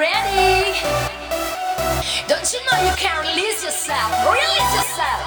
ready? Don't you know you can release yourself? Release yourself!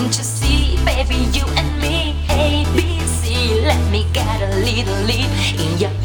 Can't you see, baby, you and me, A, B, C? Let me get a little leap in your